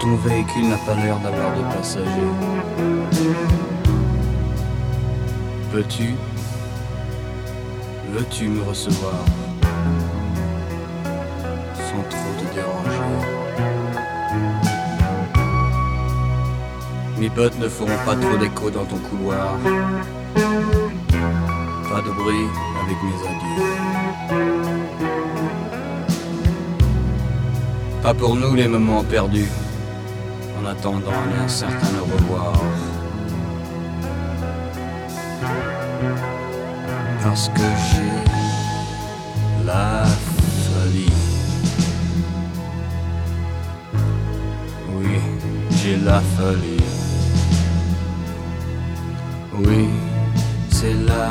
Ton véhicule n'a pas l'air d'avoir de passagers. Peux-tu, veux-tu me recevoir? Sans trop te déranger Mes bottes ne feront pas trop d'écho dans ton couloir. Pas de bruit avec mes adieux. Pas pour nous les moments perdus, en attendant un incertain au revoir. Parce que j'ai la folie. Oui, j'ai la folie. Oui,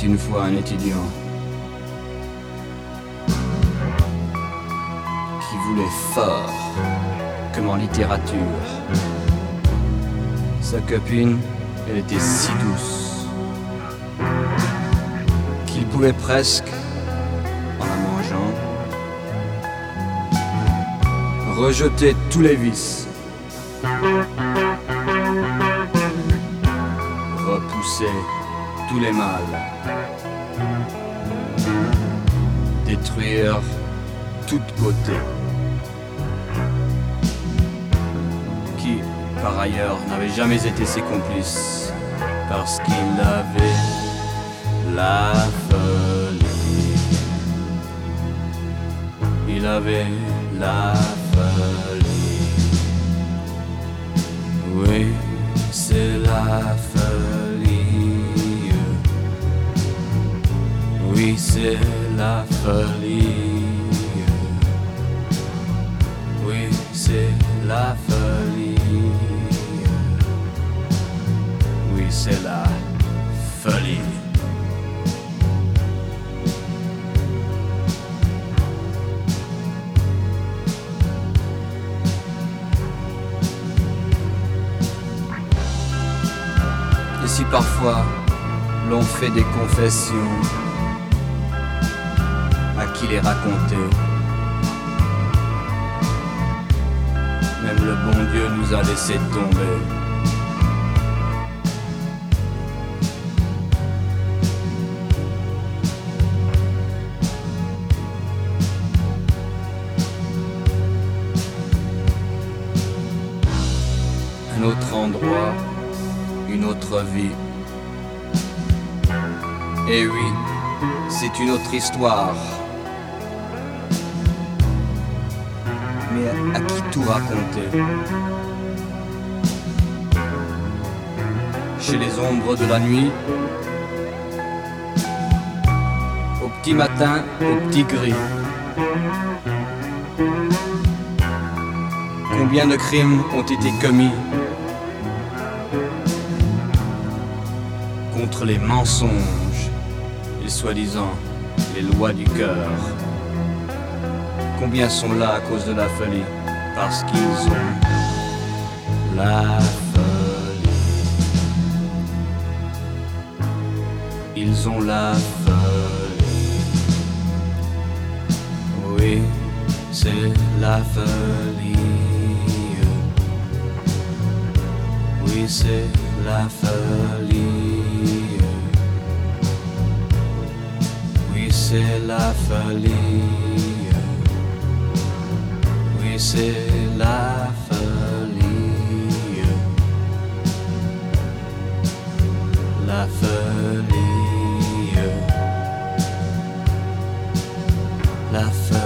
une fois un étudiant qui voulait fort, comme en littérature. Sa copine, elle était si douce qu'il pouvait presque, en la mangeant, rejeter tous les vices, repousser tous les mâles, détruire toute beauté, qui, par ailleurs, n'avait jamais été ses complices, parce qu'il avait la folie. Il avait la folie. Oui, c'est la folie. Oui, c'est la folie. Oui, c'est la folie. Oui, c'est la folie. Et si parfois l'on fait des confessions, raconter Même le bon Dieu nous a laissé tomber. Un autre endroit, une autre vie. Et oui, c'est une autre histoire. Mais à qui tout raconter Chez les ombres de la nuit Au petit matin, au petit gris. Combien de crimes ont été commis contre les mensonges et soi-disant les lois du cœur? Combien sont là à cause de la folie? Parce qu'ils ont la folie. Ils ont la folie. Oui, c'est la folie. Oui, c'est la folie. Oui, c'est la folie. C'est la folie. La folie. La folie.